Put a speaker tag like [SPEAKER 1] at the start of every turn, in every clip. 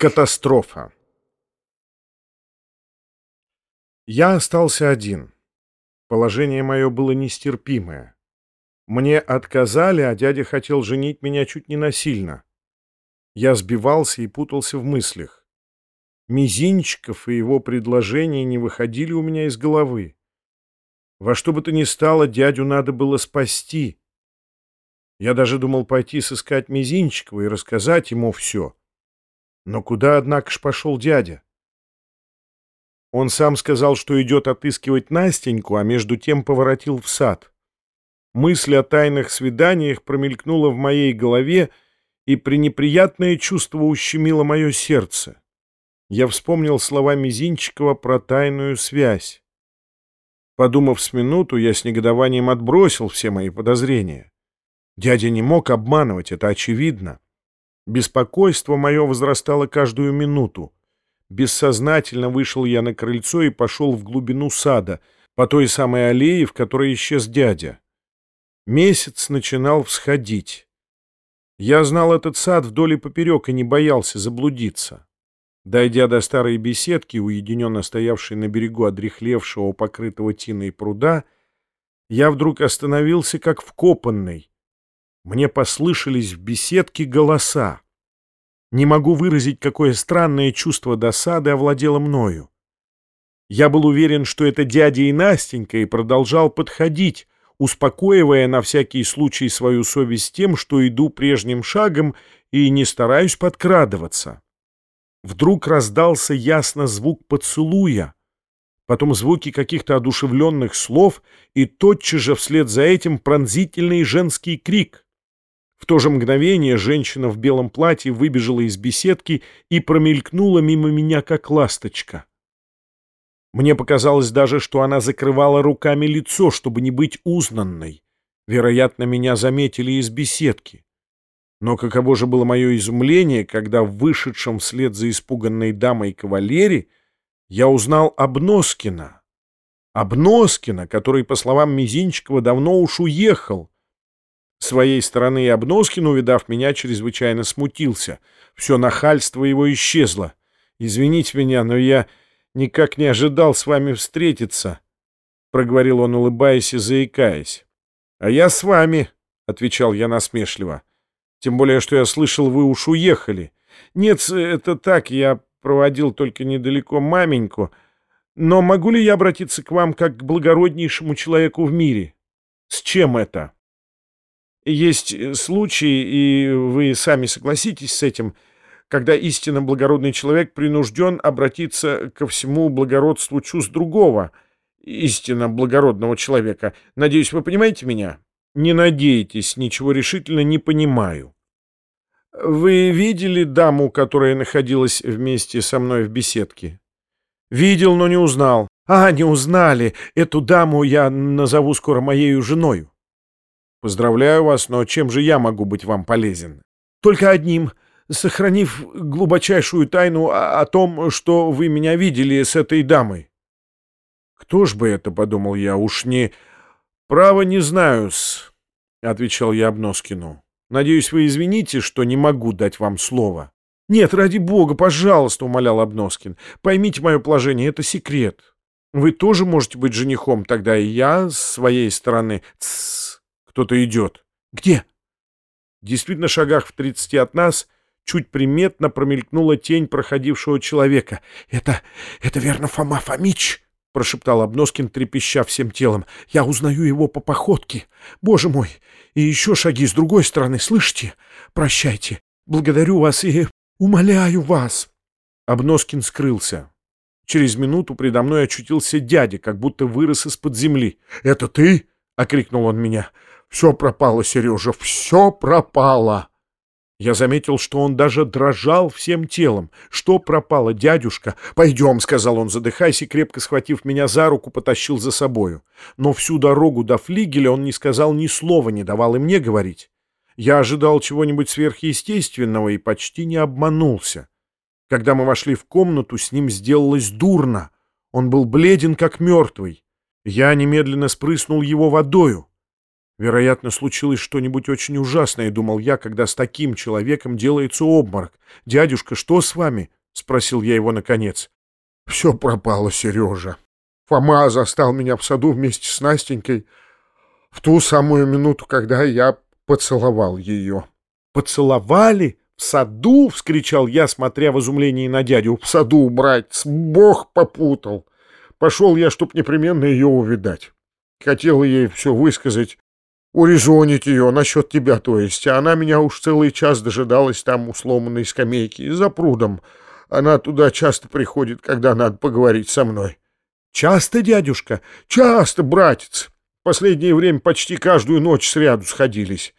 [SPEAKER 1] Катастрофа. Я остался один. Положение мое было нестерпимое. Мне отказали, а дядя хотел женить меня чуть не насильно. Я сбивался и путался в мыслях. Мизинчиков и его предложения не выходили у меня из головы. Во что бы то ни стало, дядю надо было спасти. Я даже думал пойти сыскать Мизинчикова и рассказать ему все — но куда, однако ж, пошел дядя? Он сам сказал, что идет отыскивать Настеньку, а между тем поворотил в сад. Мысль о тайных свиданиях промелькнула в моей голове, и пренеприятное чувство ущемило мое сердце. Я вспомнил слова Мизинчикова про тайную связь. Подумав с минуту, я с негодованием отбросил все мои подозрения. Дядя не мог обманывать, это очевидно. Беспокойство мое возрастало каждую минуту. Бессознательно вышел я на крыльцо и пошел в глубину сада, по той самой аллее, в которой исчез дядя. Месяц начинал всходить. Я знал этот сад вдоль и поперек и не боялся заблудиться. Дойдя до старой беседки, уединенно стоявшей на берегу одрехлевшего, покрытого тиной пруда, я вдруг остановился как вкопанный, мне послышались в беседке голоса. Не могу выразить, какое странное чувство досады овладело мною. Я был уверен, что это дядя и Настенька, и продолжал подходить, успокоивая на всякий случай свою совесть тем, что иду прежним шагом и не стараюсь подкрадываться. Вдруг раздался ясно звук поцелуя, потом звуки каких-то одушевленных слов и тотчас же вслед за этим пронзительный женский крик — в то же мгновение женщина в белом платье выбежала из беседки и промелькнула мимо меня, как ласточка. Мне показалось даже, что она закрывала руками лицо, чтобы не быть узнанной. Вероятно, меня заметили из беседки. Но каково же было мое изумление, когда в вышедшем вслед за испуганной дамой кавалере я узнал Обноскина. Обноскина, который, по словам Мизинчикова, давно уж уехал — своей стороны Обноскин, увидав меня, чрезвычайно смутился. Все нахальство его исчезло. «Извините меня, но я никак не ожидал с вами встретиться», — проговорил он, улыбаясь и заикаясь. «А я с вами», — отвечал я насмешливо. «Тем более, что я слышал, вы уж уехали. Нет, это так, я проводил только недалеко маменьку. Но могу ли я обратиться к вам как к благороднейшему человеку в мире? С чем это?» Есть э, случаи, и вы сами согласитесь с этим, когда истинно благородный человек принужден обратиться ко всему благородству чувств другого, истинно благородного человека. Надеюсь, вы понимаете меня? Не надейтесь, ничего решительно не понимаю. Вы видели даму, которая находилась вместе со мной в беседке? Видел, но не узнал. А, не узнали. Эту даму я назову скоро моею женою. Поздравляю вас, но чем же я могу быть вам полезен? Только одним, сохранив глубочайшую тайну о, о том, что вы меня видели с этой дамой. Кто ж бы это, подумал я, уж не... Право не знаю-с, отвечал я Обноскину. Надеюсь, вы извините, что не могу дать вам слово. Нет, ради бога, пожалуйста, умолял Обноскин. Поймите мое положение, это секрет. Вы тоже можете быть женихом, тогда и я с своей стороны... Тссс, кто-то идет. Где? Действительно, шагах в тридцати от нас чуть приметно промелькнула тень проходившего человека. «Это... это верно Фома Фомич!» — прошептал Обноскин, трепеща всем телом. «Я узнаю его по походке. Боже мой! И еще шаги с другой стороны, слышите? Прощайте. Благодарю вас и умоляю вас!» Обноскин скрылся. Через минуту предо мной очутился дядя, как будто вырос из-под земли. «Это ты?» — окрикнул он меня. Все пропало, Сережа, все пропало. Я заметил, что он даже дрожал всем телом. Что пропало, дядюшка? Пойдем, — сказал он, задыхаясь, и, крепко схватив меня за руку, потащил за собою. Но всю дорогу до флигеля он не сказал ни слова, не давал и мне говорить. Я ожидал чего-нибудь сверхъестественного и почти не обманулся. Когда мы вошли в комнату, с ним сделалось дурно. Он был бледен, как мертвый. Я немедленно спрыснул его водою. Вероятно, случилось что-нибудь очень ужасное, думал я, когда с таким человеком делается обморок. «Дядюшка, что с вами?» — спросил я его наконец. «Все пропало, Сережа. Фома застал меня в саду вместе с Настенькой в ту самую минуту, когда я поцеловал ее». «Поцеловали? В саду?» — вскричал я, смотря в изумлении на дядю. «В саду, братец, Бог попутал. Пошел я, чтоб непременно ее увидать. Хотел ей все высказать, урезонить ее насчет тебя, то есть. Она меня уж целый час дожидалась там у сломанной скамейки за прудом. Она туда часто приходит, когда надо поговорить со мной. Часто, дядюшка? Часто, братец. Последнее время почти каждую ночь сряду сходились.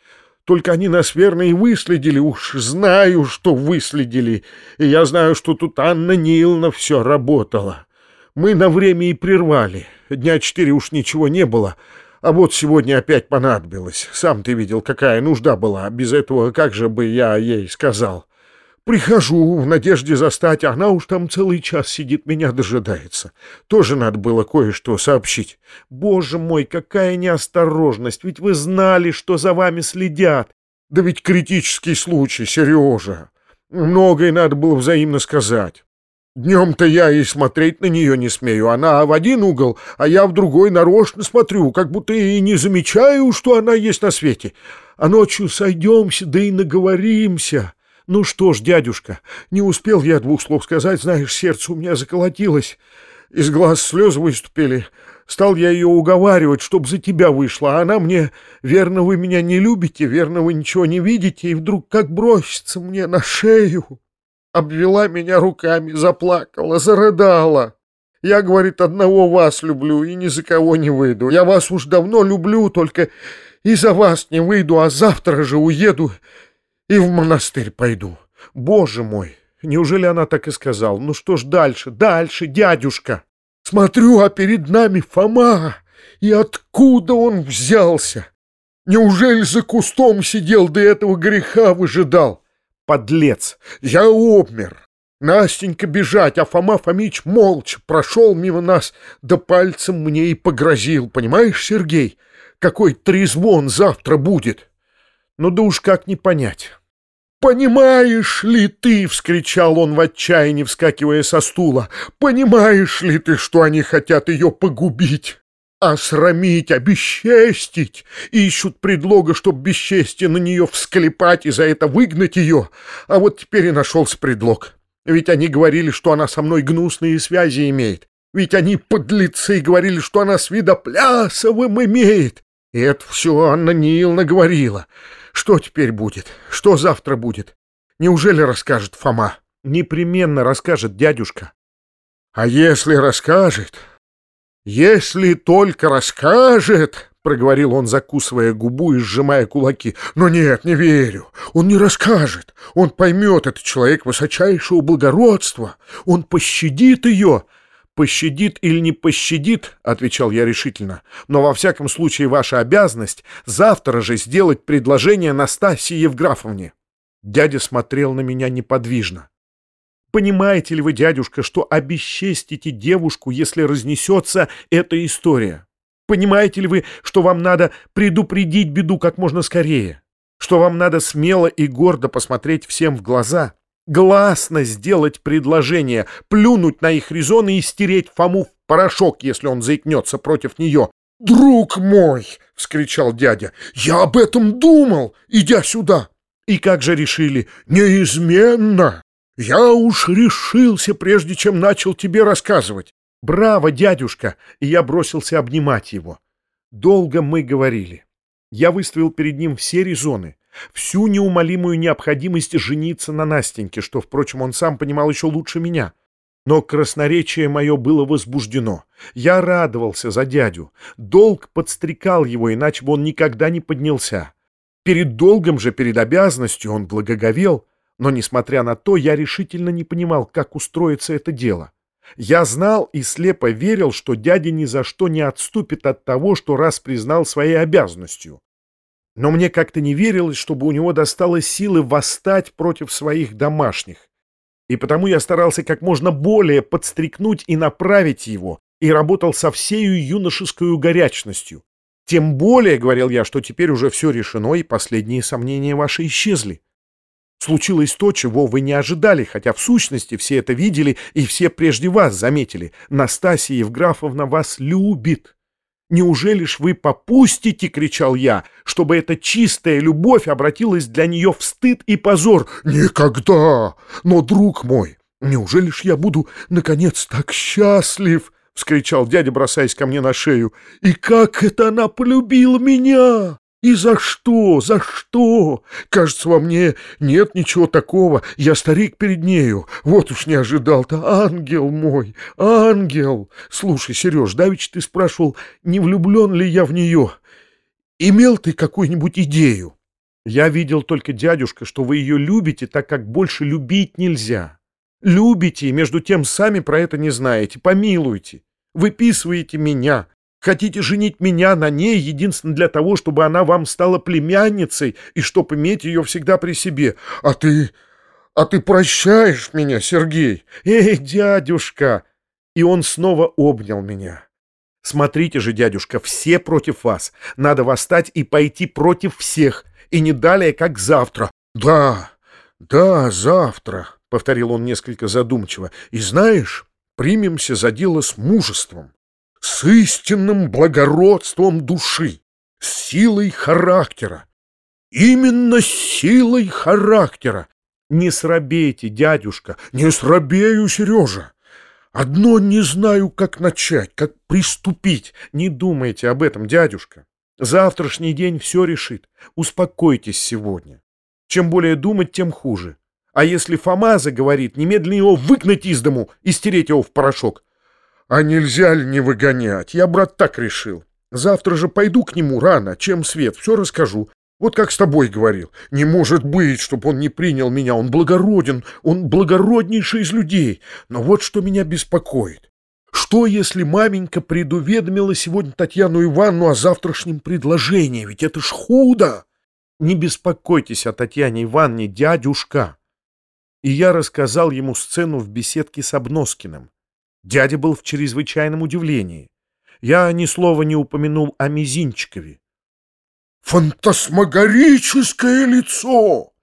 [SPEAKER 1] Только они нас верно и выследили, уж знаю, что выследили. И я знаю, что тут Анна Ниловна все работала. Мы на время и прервали. Дня четыре уж ничего не было. А вот сегодня опять понадобилось. Сам ты видел, какая нужда была. Без этого как же бы я ей сказал? Прихожу в надежде застать, а она уж там целый час сидит, меня дожидается. Тоже надо было кое-что сообщить. Боже мой, какая неосторожность, ведь вы знали, что за вами следят. Да ведь критический случай, Сережа. Многое надо было взаимно сказать. Днем-то я и смотреть на нее не смею. Она в один угол, а я в другой нарочно смотрю, как будто и не замечаю, что она есть на свете. А ночью сойдемся, да и наговоримся. Ну что ж, дядюшка, не успел я двух слов сказать, знаешь, сердце у меня заколотилось. Из глаз слезы выступили. Стал я ее уговаривать, чтоб за тебя вышла, а она мне, верно, вы меня не любите, верно, вы ничего не видите, и вдруг как бросится мне на шею обвела меня руками, заплакала, зарыдала. Я, говорит, одного вас люблю и ни за кого не выйду. Я вас уж давно люблю, только и за вас не выйду, а завтра же уеду и в монастырь пойду. Боже мой, неужели она так и сказала? Ну что ж дальше, дальше, дядюшка? Смотрю, а перед нами Фома. И откуда он взялся? Неужели за кустом сидел, до этого греха выжидал? Подлец! Я обмер! Настенька бежать, а Фома Фомич молча прошел мимо нас, да пальцем мне и погрозил. Понимаешь, Сергей, какой трезвон завтра будет? Ну да уж как не понять. «Понимаешь ли ты, — вскричал он в отчаянии, вскакивая со стула, — понимаешь ли ты, что они хотят ее погубить? Осрамить, обесчестить, ищут предлога, чтоб бесчестие на нее всклепать и за это выгнать ее. А вот теперь и нашелся предлог. Ведь они говорили, что она со мной гнусные связи имеет. Ведь они, подлецы, говорили, что она с Видоплясовым имеет. И это все Анна Нилна говорила. Что теперь будет? Что завтра будет? Неужели расскажет Фома? Непременно расскажет дядюшка. А если расскажет, «Если только расскажет!» — проговорил он, закусывая губу и сжимая кулаки. «Но нет, не верю. Он не расскажет. Он поймет, этот человек высочайшего благородства. Он пощадит ее». «Пощадит или не пощадит», — отвечал я решительно, «но во всяком случае ваша обязанность завтра же сделать предложение Настасье Евграфовне». Дядя смотрел на меня неподвижно. Понимаете ли вы, дядюшка, что обесчестите девушку, если разнесется эта история? Понимаете ли вы, что вам надо предупредить беду как можно скорее? Что вам надо смело и гордо посмотреть всем в глаза, гласно сделать предложение, плюнуть на их резоны и стереть Фому в порошок, если он заикнется против нее? «Друг мой!» — вскричал дядя. «Я об этом думал, идя сюда!» «И как же решили?» «Неизменно! «Я уж решился, прежде чем начал тебе рассказывать. Браво, дядюшка!» И я бросился обнимать его. Долго мы говорили. Я выставил перед ним все резоны, всю неумолимую необходимость жениться на Настеньке, что, впрочем, он сам понимал еще лучше меня. Но красноречие мое было возбуждено. Я радовался за дядю. Долг подстрекал его, иначе бы он никогда не поднялся. Перед долгом же, перед обязанностью он благоговел — но, несмотря на то, я решительно не понимал, как устроится это дело. Я знал и слепо верил, что дядя ни за что не отступит от того, что раз признал своей обязанностью. Но мне как-то не верилось, чтобы у него досталось силы восстать против своих домашних. И потому я старался как можно более подстрекнуть и направить его, и работал со всею юношескую горячностью. Тем более, — говорил я, — что теперь уже все решено, и последние сомнения ваши исчезли. Случилось то, чего вы не ожидали, хотя в сущности все это видели и все прежде вас заметили. Настасья Евграфовна вас любит. Неужели ж вы попустите, — кричал я, — чтобы эта чистая любовь обратилась для нее в стыд и позор? Никогда! Но, друг мой, неужели ж я буду, наконец, так счастлив? — вскричал дядя, бросаясь ко мне на шею. И как это она полюбила меня! И за что? За что? Кажется, во мне нет ничего такого. Я старик перед нею. Вот уж не ожидал-то. Ангел мой, ангел! Слушай, Сереж, давеча ты спрашивал, не влюблен ли я в нее. Имел ты какую-нибудь идею? Я видел только, дядюшка, что вы ее любите, так как больше любить нельзя. Любите, и между тем сами про это не знаете. Помилуйте. Выписываете меня, Хотите женить меня на ней единственно для того, чтобы она вам стала племянницей и чтобы иметь ее всегда при себе. А ты... а ты прощаешь меня, Сергей? Эй, дядюшка!» И он снова обнял меня. «Смотрите же, дядюшка, все против вас. Надо восстать и пойти против всех, и не далее, как завтра». «Да, да, завтра», — повторил он несколько задумчиво. «И знаешь, примемся за дело с мужеством с истинным благородством души, с силой характера. Именно с силой характера. Не срабейте, дядюшка, не срабею, Сережа. Одно не знаю, как начать, как приступить. Не думайте об этом, дядюшка. Завтрашний день все решит. Успокойтесь сегодня. Чем более думать, тем хуже. А если Фома заговорит, немедленно его выгнать из дому и стереть его в порошок. А нельзя ли не выгонять? Я, брат, так решил. Завтра же пойду к нему рано, чем свет, все расскажу. Вот как с тобой говорил. Не может быть, чтобы он не принял меня. Он благороден, он благороднейший из людей. Но вот что меня беспокоит. Что, если маменька предуведомила сегодня Татьяну Ивановну о завтрашнем предложении? Ведь это ж худо! Не беспокойтесь о Татьяне Ивановне, дядюшка. И я рассказал ему сцену в беседке с Обноскиным. Дядя был в чрезвычайном удивлении. Я ни слова не упомянул о Мизинчикове. «Фантасмагорическое лицо!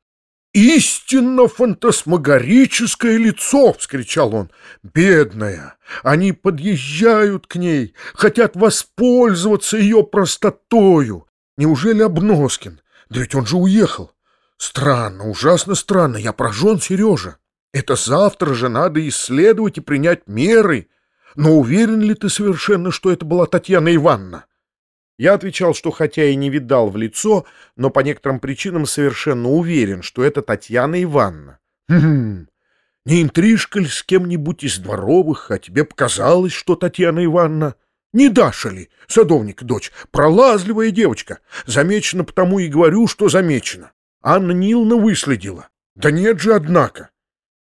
[SPEAKER 1] Истинно фантасмагорическое лицо!» — вскричал он. «Бедная! Они подъезжают к ней, хотят воспользоваться ее простотою. Неужели Обноскин? Да ведь он же уехал. Странно, ужасно странно. Я поражен, Сережа. Это завтра же надо исследовать и принять меры. Но уверен ли ты совершенно, что это была Татьяна Ивановна? Я отвечал, что хотя и не видал в лицо, но по некоторым причинам совершенно уверен, что это Татьяна Ивановна. Хм, не интрижка ли с кем-нибудь из дворовых, а тебе показалось, что Татьяна Ивановна... Не Даша ли, садовник дочь, пролазливая девочка. Замечено потому и говорю, что замечено. Анна Нилна выследила. Да нет же, однако.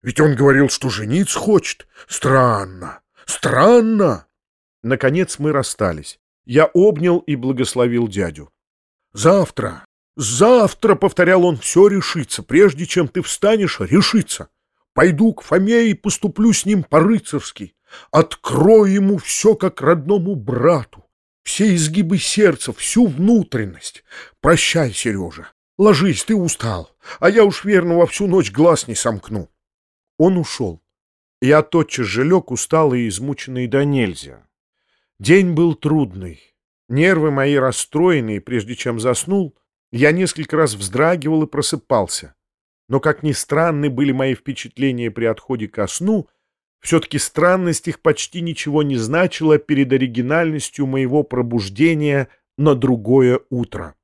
[SPEAKER 1] Ведь он говорил, что жениться хочет. Странно, странно. Наконец мы расстались. Я обнял и благословил дядю. Завтра, завтра, — повторял он, — все решится. Прежде чем ты встанешь, решится. Пойду к Фоме и поступлю с ним по-рыцарски. Открою ему все, как родному брату. Все изгибы сердца, всю внутренность. Прощай, Сережа. Ложись, ты устал. А я уж верно во всю ночь глаз не сомкну. Он ушел. Я тотчас же лег, усталый и измученный до нельзя. День был трудный. Нервы мои расстроенные, прежде чем заснул, я несколько раз вздрагивал и просыпался. Но, как ни странны были мои впечатления при отходе ко сну, все-таки странность их почти ничего не значила перед оригинальностью моего пробуждения на другое утро.